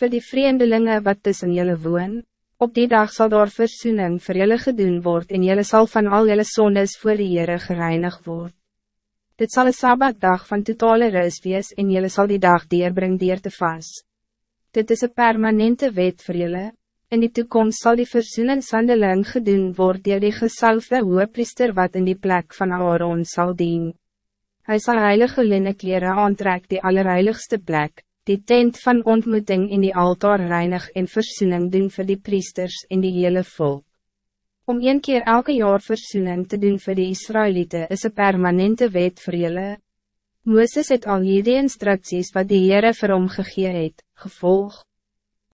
Voor die vreemdelingen wat tussen jullie woon, op die dag zal daar verzoening voor jullie gedoen worden en jullie zal van al jullie zondes voor de Heere gereinigd worden. Dit zal een sabbatdag van totale rust wees en jullie zal die dag dierbring dier te vas. Dit is een permanente wet voor jullie. In die toekomst zal die verzoeningshandeling gedoen worden door die gesalfde hoepriester wat in die plek van Aaron zal dienen. Hij zal heilige linnen kleren aantrek die allerheiligste plek, die tent van ontmoeting in die altaar reinig en verzoening doen voor die priesters in die hele volk. Om een keer elke jaar verzoening te doen voor die Israëlieten is een permanente wet voor jullie. Moeses het al hierdie instructies wat die Heere vir hom gegee het, gevolg.